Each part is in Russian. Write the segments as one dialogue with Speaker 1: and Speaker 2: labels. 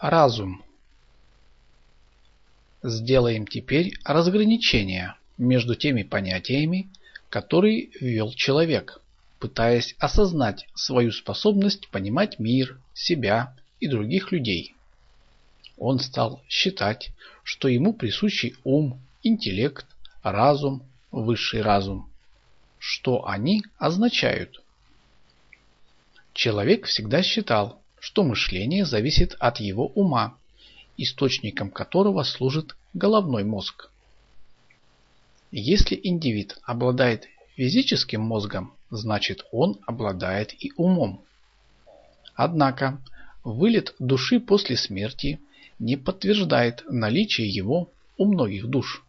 Speaker 1: Разум. Сделаем теперь разграничение между теми понятиями, которые ввел человек, пытаясь осознать свою способность понимать мир, себя и других людей. Он стал считать, что ему присущий ум, интеллект, разум, высший разум. Что они означают? Человек всегда считал, что мышление зависит от его ума, источником которого служит головной мозг. Если индивид обладает физическим мозгом, значит он обладает и умом. Однако вылет души после смерти не подтверждает наличие его у многих душ.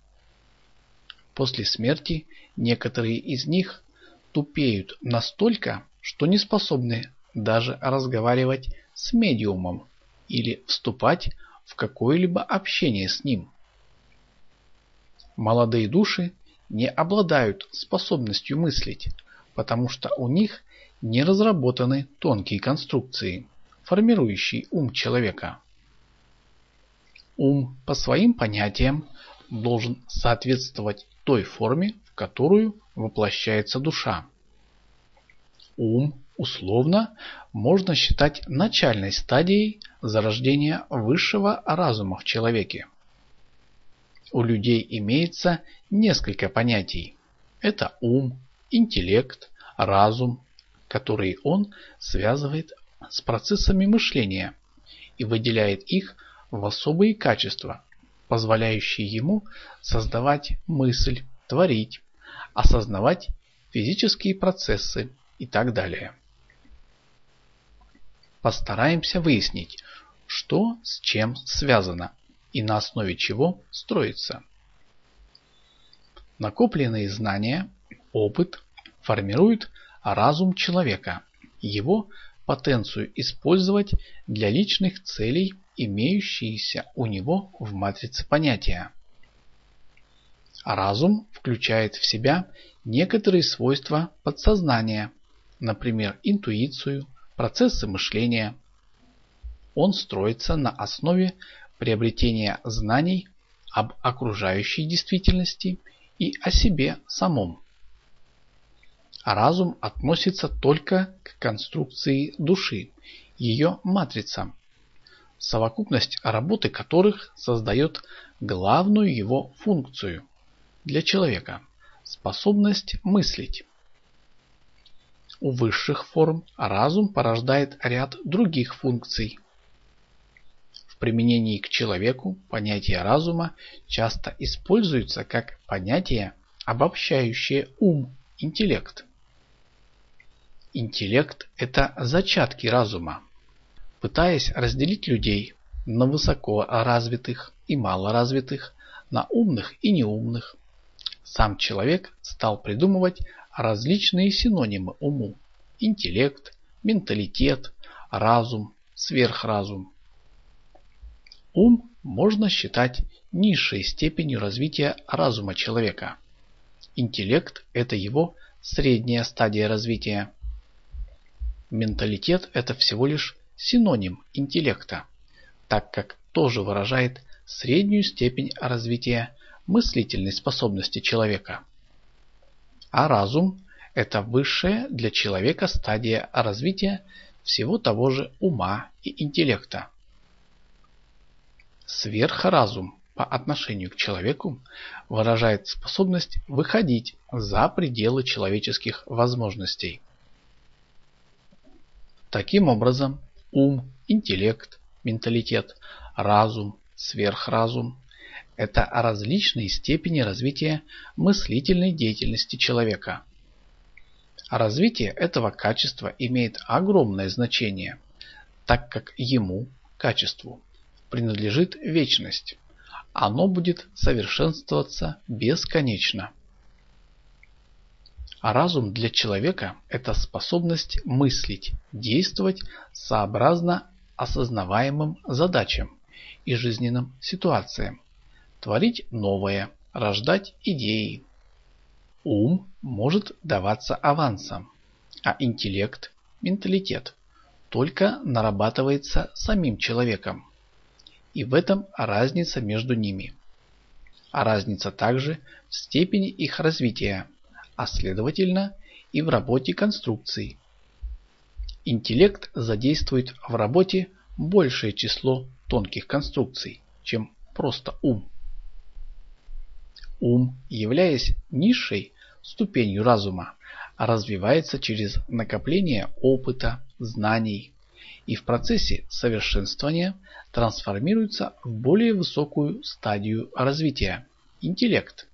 Speaker 1: После смерти некоторые из них тупеют настолько, что не способны даже разговаривать с медиумом или вступать в какое-либо общение с ним. Молодые души не обладают способностью мыслить, потому что у них не разработаны тонкие конструкции, формирующие ум человека. Ум по своим понятиям должен соответствовать той форме, в которую воплощается душа. Ум условно можно считать начальной стадией зарождения высшего разума в человеке. У людей имеется несколько понятий. Это ум, интеллект, разум, которые он связывает с процессами мышления и выделяет их в особые качества, позволяющие ему создавать мысль, творить, осознавать физические процессы и так далее. Постараемся выяснить, что с чем связано и на основе чего строится. Накопленные знания, опыт формируют разум человека, его потенцию использовать для личных целей, имеющиеся у него в матрице понятия. Разум включает в себя некоторые свойства подсознания, например, интуицию, процессы мышления. Он строится на основе приобретения знаний об окружающей действительности и о себе самом. разум относится только к конструкции души, ее матрицам, совокупность работы которых создает главную его функцию для человека – способность мыслить. У высших форм разум порождает ряд других функций. В применении к человеку понятие разума часто используется как понятие, обобщающее ум, интеллект. Интеллект – это зачатки разума. Пытаясь разделить людей на высоко развитых и малоразвитых, на умных и неумных, сам человек стал придумывать различные синонимы уму. Интеллект, менталитет, разум, сверхразум. Ум можно считать низшей степенью развития разума человека. Интеллект – это его средняя стадия развития. Менталитет – это всего лишь синоним интеллекта, так как тоже выражает среднюю степень развития мыслительной способности человека. А разум – это высшая для человека стадия развития всего того же ума и интеллекта. Сверхразум по отношению к человеку выражает способность выходить за пределы человеческих возможностей. Таким образом, ум, интеллект, менталитет, разум, сверхразум это различные степени развития мыслительной деятельности человека. Развитие этого качества имеет огромное значение, так как ему, качеству, принадлежит вечность. Оно будет совершенствоваться бесконечно. А разум для человека – это способность мыслить, действовать сообразно осознаваемым задачам и жизненным ситуациям, творить новое, рождать идеи. Ум может даваться авансом, а интеллект, менталитет, только нарабатывается самим человеком, и в этом разница между ними. А разница также в степени их развития, а следовательно и в работе конструкций. Интеллект задействует в работе большее число тонких конструкций, чем просто ум. Ум, являясь низшей ступенью разума, развивается через накопление опыта, знаний и в процессе совершенствования трансформируется в более высокую стадию развития – интеллект,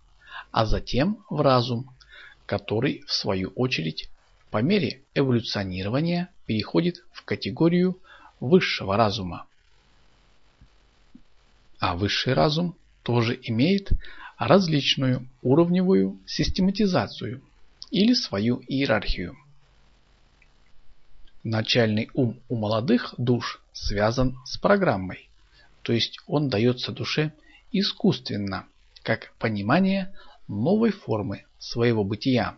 Speaker 1: а затем в разум, который в свою очередь по мере эволюционирования переходит в категорию высшего разума. А высший разум тоже имеет различную уровневую систематизацию или свою иерархию. Начальный ум у молодых душ связан с программой, то есть он дается душе искусственно, как понимание новой формы своего бытия.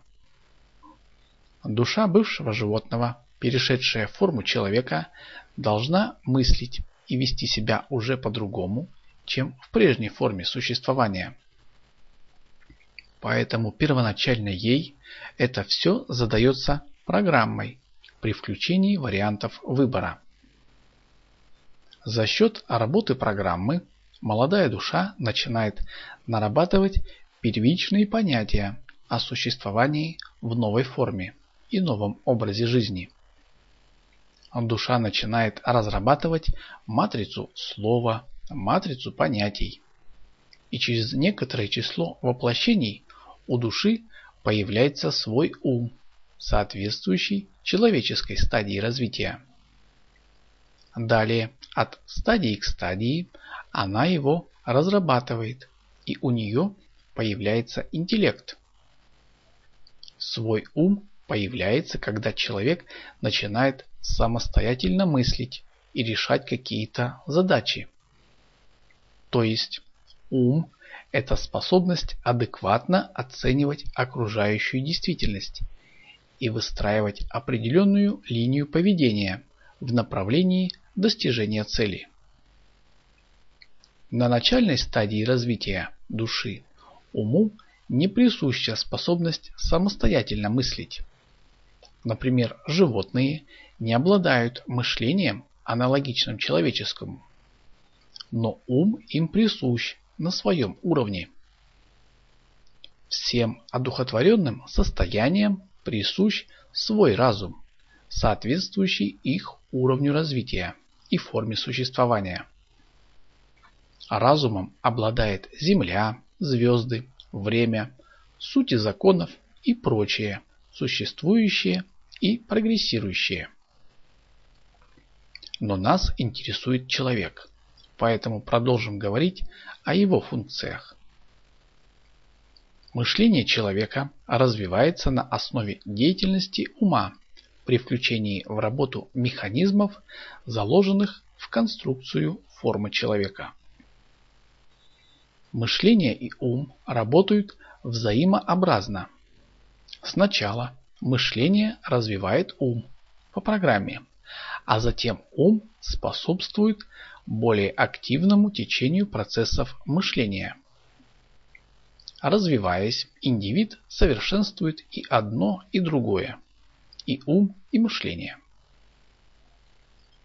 Speaker 1: Душа бывшего животного, перешедшая форму человека, должна мыслить и вести себя уже по-другому, чем в прежней форме существования. Поэтому первоначально ей это все задается программой при включении вариантов выбора. За счет работы программы молодая душа начинает нарабатывать первичные понятия о существовании в новой форме и новом образе жизни. Душа начинает разрабатывать матрицу слова, матрицу понятий. И через некоторое число воплощений у души появляется свой ум, соответствующий человеческой стадии развития. Далее, от стадии к стадии, она его разрабатывает, и у нее появляется интеллект. Свой ум появляется, когда человек начинает самостоятельно мыслить и решать какие-то задачи. То есть ум – это способность адекватно оценивать окружающую действительность и выстраивать определенную линию поведения в направлении достижения цели. На начальной стадии развития души уму не присуща способность самостоятельно мыслить. Например, животные не обладают мышлением, аналогичным человеческому. Но ум им присущ на своем уровне. Всем одухотворенным состояниям присущ свой разум, соответствующий их уровню развития и форме существования. Разумом обладает Земля, звезды, время, сути законов и прочее, существующее и прогрессирующее. Но нас интересует человек, поэтому продолжим говорить о его функциях. Мышление человека развивается на основе деятельности ума при включении в работу механизмов, заложенных в конструкцию формы человека. Мышление и ум работают взаимообразно. Сначала мышление развивает ум по программе, а затем ум способствует более активному течению процессов мышления. Развиваясь, индивид совершенствует и одно, и другое, и ум, и мышление.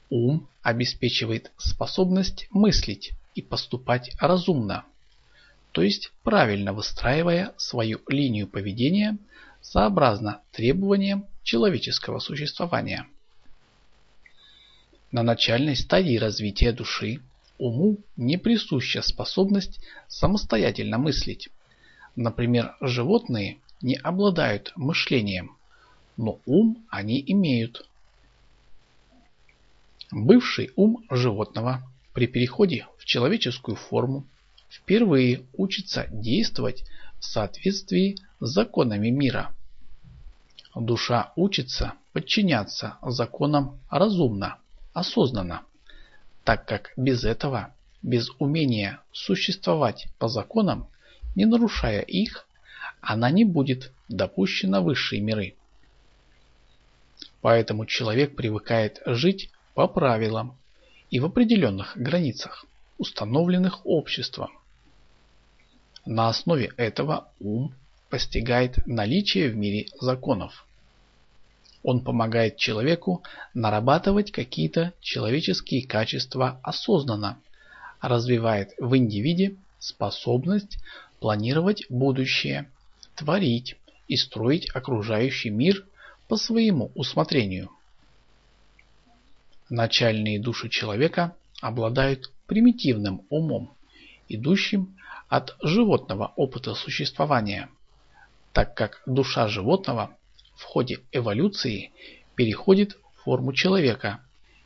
Speaker 1: Ум обеспечивает способность мыслить и поступать разумно, то есть правильно выстраивая свою линию поведения сообразно требованиям человеческого существования. На начальной стадии развития души уму не присуща способность самостоятельно мыслить. Например, животные не обладают мышлением, но ум они имеют. Бывший ум животного при переходе в человеческую форму впервые учится действовать в соответствии с законами мира. Душа учится подчиняться законам разумно, осознанно, так как без этого, без умения существовать по законам, не нарушая их, она не будет допущена в высшие миры. Поэтому человек привыкает жить по правилам и в определенных границах установленных обществом. На основе этого ум постигает наличие в мире законов. Он помогает человеку нарабатывать какие-то человеческие качества осознанно, развивает в индивиде способность планировать будущее, творить и строить окружающий мир по своему усмотрению. Начальные души человека обладают примитивным умом, идущим от животного опыта существования, так как душа животного в ходе эволюции переходит в форму человека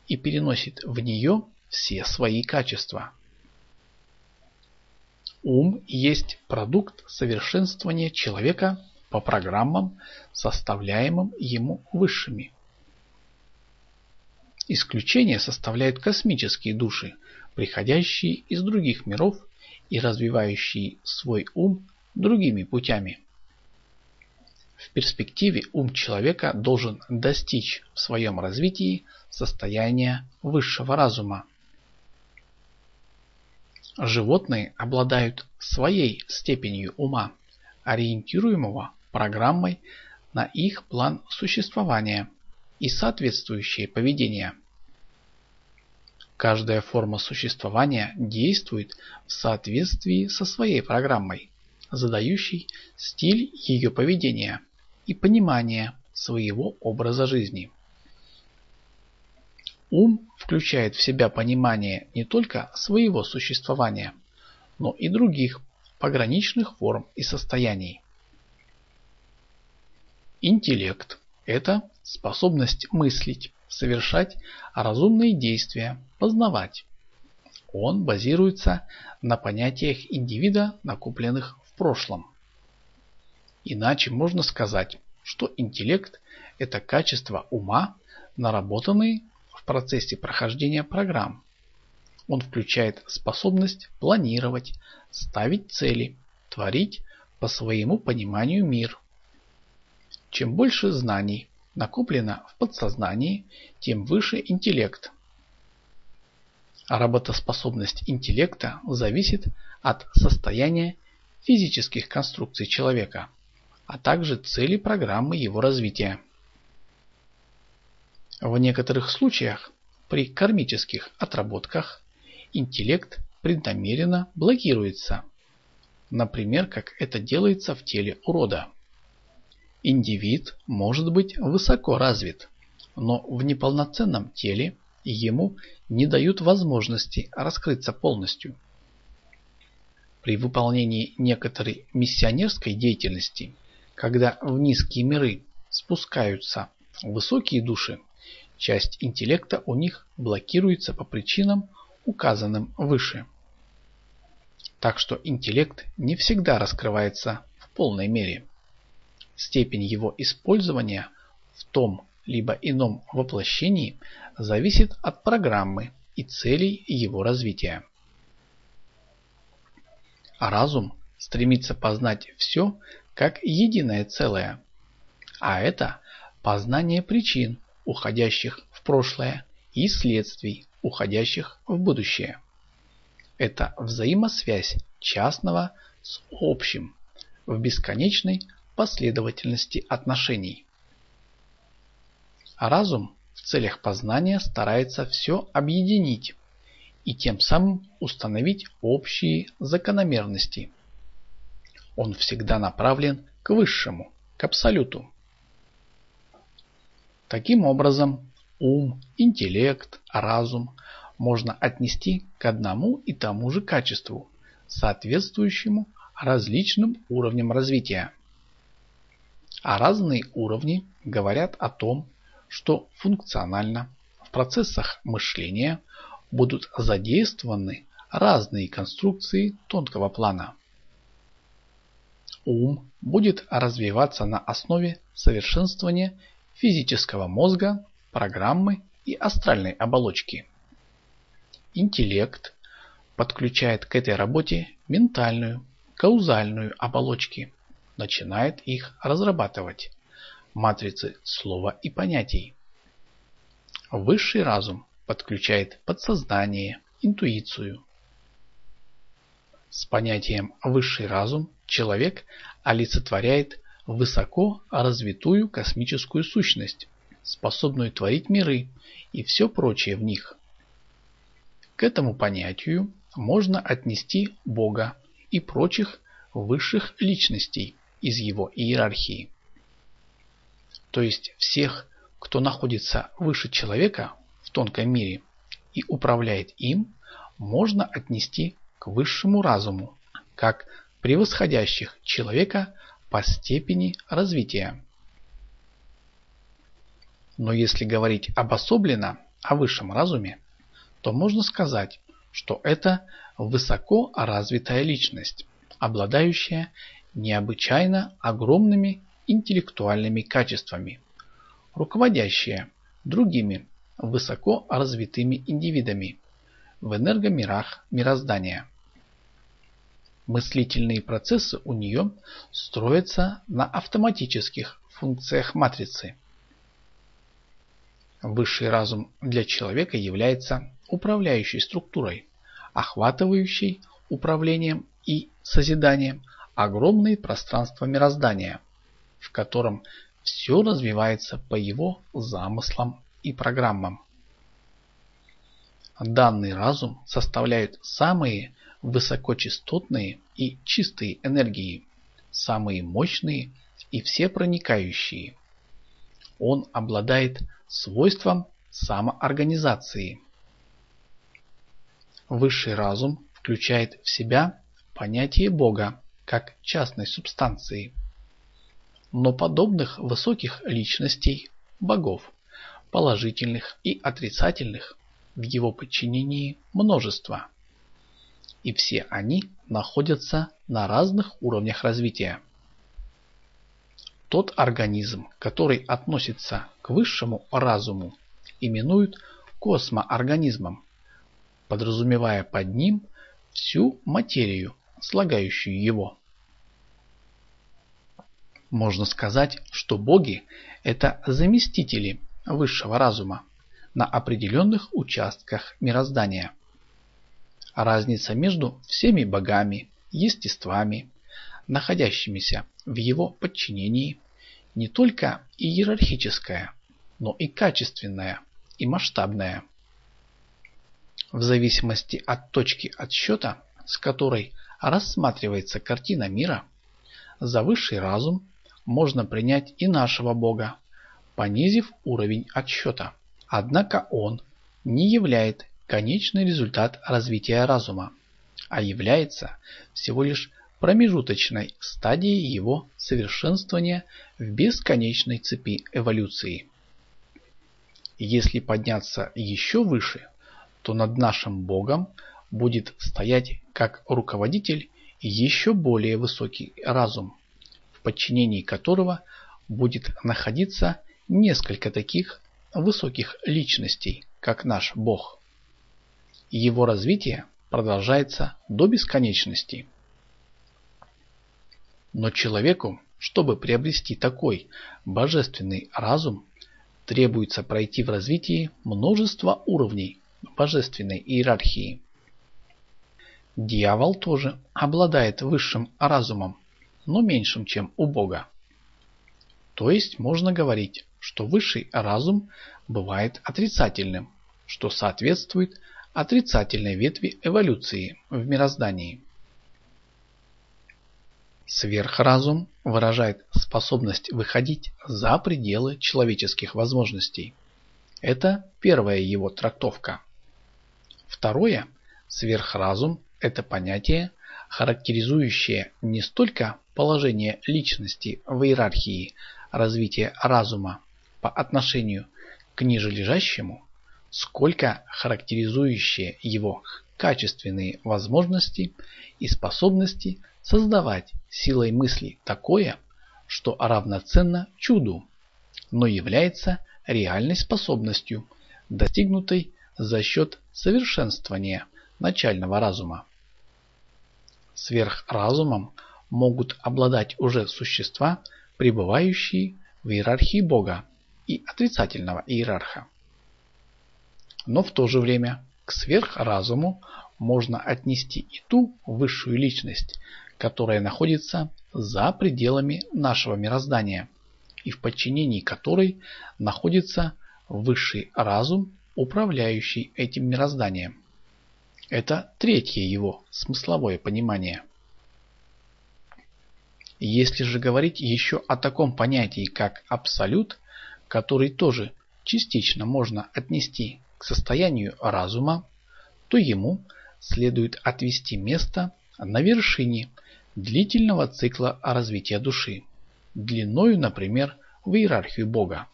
Speaker 1: и переносит в нее все свои качества. Ум есть продукт совершенствования человека по программам, составляемым ему высшими. Исключение составляют космические души, приходящие из других миров и развивающие свой ум другими путями. В перспективе ум человека должен достичь в своем развитии состояния высшего разума. Животные обладают своей степенью ума, ориентируемого программой на их план существования и соответствующее поведение. Каждая форма существования действует в соответствии со своей программой, задающей стиль ее поведения и понимания своего образа жизни. Ум включает в себя понимание не только своего существования, но и других пограничных форм и состояний. Интеллект – это способность мыслить, совершать разумные действия, познавать. Он базируется на понятиях индивида, накопленных в прошлом. Иначе можно сказать, что интеллект – это качество ума, наработанные в процессе прохождения программ. Он включает способность планировать, ставить цели, творить по своему пониманию мир. Чем больше знаний накоплено в подсознании, тем выше интеллект. Работоспособность интеллекта зависит от состояния физических конструкций человека, а также цели программы его развития. В некоторых случаях при кармических отработках интеллект преднамеренно блокируется, например, как это делается в теле урода. Индивид может быть высоко развит, но в неполноценном теле ему не дают возможности раскрыться полностью. При выполнении некоторой миссионерской деятельности, когда в низкие миры спускаются высокие души, часть интеллекта у них блокируется по причинам, указанным выше. Так что интеллект не всегда раскрывается в полной мере. Степень его использования в том либо ином воплощении зависит от программы и целей его развития. А разум стремится познать все как единое целое. А это познание причин, уходящих в прошлое, и следствий, уходящих в будущее. Это взаимосвязь частного с общим в бесконечной последовательности отношений. Разум в целях познания старается все объединить и тем самым установить общие закономерности. Он всегда направлен к высшему, к абсолюту. Таким образом, ум, интеллект, разум можно отнести к одному и тому же качеству, соответствующему различным уровням развития. А разные уровни говорят о том, что функционально в процессах мышления будут задействованы разные конструкции тонкого плана. Ум будет развиваться на основе совершенствования физического мозга, программы и астральной оболочки. Интеллект подключает к этой работе ментальную, каузальную оболочки, начинает их разрабатывать. Матрицы слова и понятий. Высший разум подключает подсознание, интуицию. С понятием «высший разум» человек олицетворяет высоко развитую космическую сущность, способную творить миры и все прочее в них. К этому понятию можно отнести Бога и прочих высших личностей из его иерархии. То есть всех, кто находится выше человека в тонком мире и управляет им, можно отнести к высшему разуму, как превосходящих человека по степени развития. Но если говорить обособленно о высшем разуме, то можно сказать, что это высоко развитая личность, обладающая необычайно огромными интеллектуальными качествами, руководящая другими высоко развитыми индивидами в энергомирах мироздания. Мыслительные процессы у нее строятся на автоматических функциях матрицы. Высший разум для человека является управляющей структурой, охватывающей управлением и созиданием огромные пространства мироздания, в котором все развивается по его замыслам и программам. Данный разум составляют самые высокочастотные и чистые энергии, самые мощные и всепроникающие. Он обладает свойством самоорганизации. Высший разум включает в себя понятие Бога как частной субстанции. Но подобных высоких личностей, богов, положительных и отрицательных, в его подчинении множество. И все они находятся на разных уровнях развития. Тот организм, который относится к высшему разуму, именуют космоорганизмом, подразумевая под ним всю материю, слагающую его. Можно сказать, что боги – это заместители высшего разума на определенных участках мироздания. Разница между всеми богами, естествами, находящимися в его подчинении, не только иерархическая, но и качественная и масштабная. В зависимости от точки отсчета, с которой рассматривается картина мира, за высший разум можно принять и нашего Бога, понизив уровень отсчета. Однако он не является конечный результат развития разума, а является всего лишь промежуточной стадией его совершенствования в бесконечной цепи эволюции. Если подняться еще выше, то над нашим Богом будет стоять как руководитель еще более высокий разум, в подчинении которого будет находиться несколько таких высоких личностей, как наш Бог. Его развитие продолжается до бесконечности. Но человеку, чтобы приобрести такой божественный разум, требуется пройти в развитии множество уровней божественной иерархии. Дьявол тоже обладает высшим разумом, но меньшим, чем у Бога. То есть можно говорить, что высший разум бывает отрицательным, что соответствует отрицательной ветви эволюции в мироздании. Сверхразум выражает способность выходить за пределы человеческих возможностей. Это первая его трактовка. Второе, сверхразум – это понятие, характеризующее не столько положение личности в иерархии развития разума по отношению к нижележащему, сколько характеризующее его качественные возможности и способности создавать силой мысли такое, что равноценно чуду, но является реальной способностью, достигнутой за счет совершенствования начального разума. Сверхразумом могут обладать уже существа, пребывающие в иерархии Бога и отрицательного иерарха. Но в то же время к сверхразуму можно отнести и ту высшую личность, которая находится за пределами нашего мироздания и в подчинении которой находится высший разум, управляющий этим мирозданием. Это третье его смысловое понимание. Если же говорить еще о таком понятии, как абсолют, который тоже частично можно отнести к состоянию разума, то ему следует отвести место на вершине длительного цикла развития души, длиною, например, в иерархию Бога.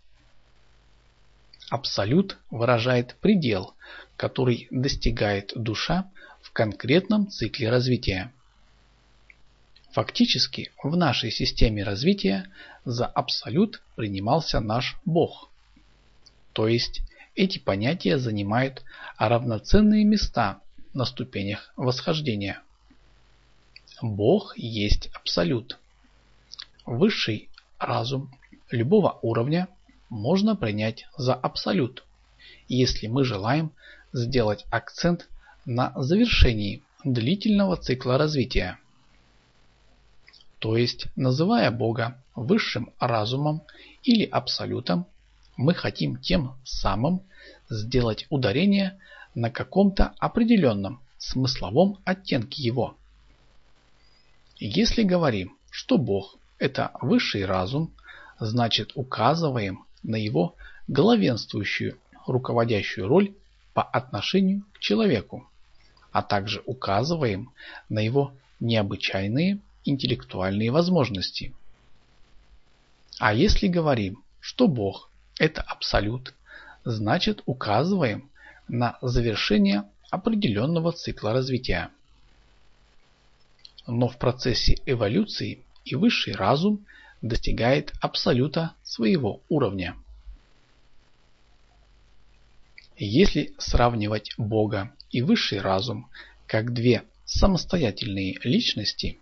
Speaker 1: Абсолют выражает предел, который достигает душа в конкретном цикле развития. Фактически в нашей системе развития за абсолют принимался наш Бог. То есть эти понятия занимают равноценные места на ступенях восхождения. Бог есть абсолют. Высший разум любого уровня можно принять за абсолют, если мы желаем сделать акцент на завершении длительного цикла развития. То есть, называя Бога высшим разумом или абсолютом, мы хотим тем самым сделать ударение на каком-то определенном смысловом оттенке его. Если говорим, что Бог – это высший разум, значит указываем на его главенствующую руководящую роль по отношению к человеку, а также указываем на его необычайные интеллектуальные возможности. А если говорим, что Бог – это абсолют, значит указываем на завершение определенного цикла развития. Но в процессе эволюции и высший разум достигает абсолюта своего уровня. Если сравнивать Бога и высший разум как две самостоятельные личности,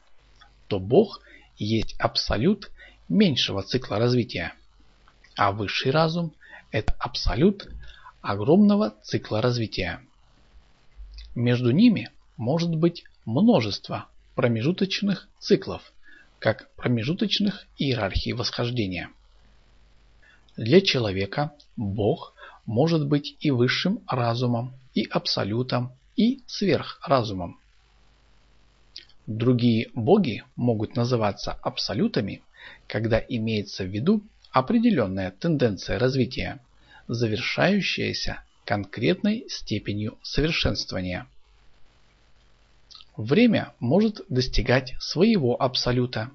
Speaker 1: то Бог есть абсолют меньшего цикла развития, а высший разум – это абсолют огромного цикла развития. Между ними может быть множество промежуточных циклов, как промежуточных иерархий восхождения. Для человека Бог может быть и высшим разумом, и абсолютом, и сверхразумом. Другие боги могут называться абсолютами, когда имеется в виду определенная тенденция развития, завершающаяся конкретной степенью совершенствования. Время может достигать своего абсолюта.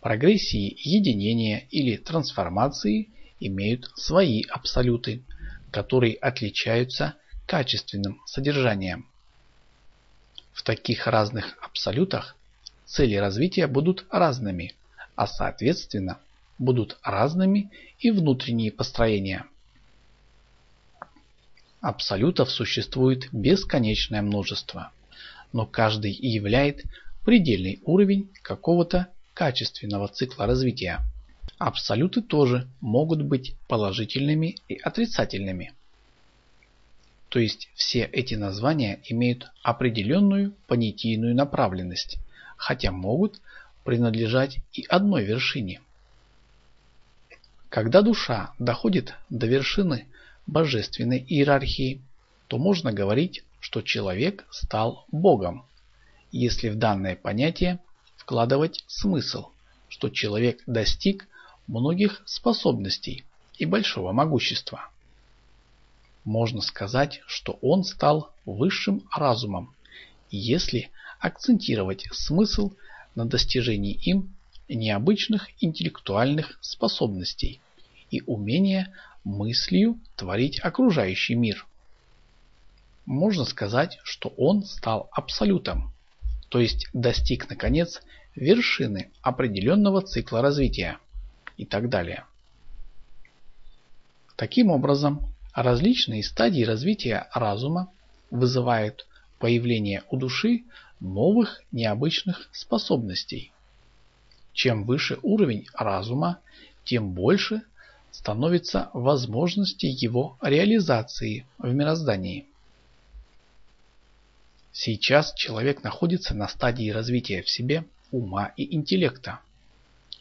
Speaker 1: Прогрессии единения или трансформации имеют свои абсолюты, которые отличаются качественным содержанием. В таких разных абсолютах цели развития будут разными, а соответственно будут разными и внутренние построения. Абсолютов существует бесконечное множество, но каждый и являет предельный уровень какого-то качественного цикла развития. Абсолюты тоже могут быть положительными и отрицательными. То есть все эти названия имеют определенную понятийную направленность, хотя могут принадлежать и одной вершине. Когда душа доходит до вершины божественной иерархии, то можно говорить, что человек стал Богом, если в данное понятие вкладывать смысл, что человек достиг многих способностей и большого могущества. Можно сказать, что он стал высшим разумом, если акцентировать смысл на достижении им необычных интеллектуальных способностей и умения мыслью творить окружающий мир. Можно сказать, что он стал абсолютом, то есть достиг наконец вершины определенного цикла развития и так далее. Таким образом, Различные стадии развития разума вызывают появление у души новых необычных способностей. Чем выше уровень разума, тем больше становится возможности его реализации в мироздании. Сейчас человек находится на стадии развития в себе ума и интеллекта.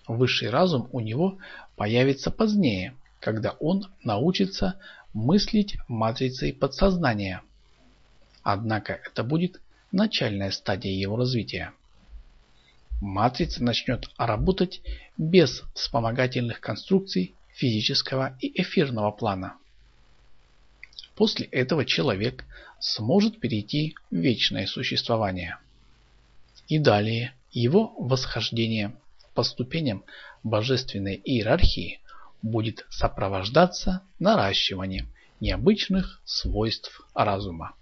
Speaker 1: Высший разум у него появится позднее, когда он научится мыслить матрицей подсознания. Однако это будет начальная стадия его развития. Матрица начнет работать без вспомогательных конструкций физического и эфирного плана. После этого человек сможет перейти в вечное существование. И далее его восхождение по ступеням божественной иерархии будет сопровождаться наращиванием необычных свойств разума.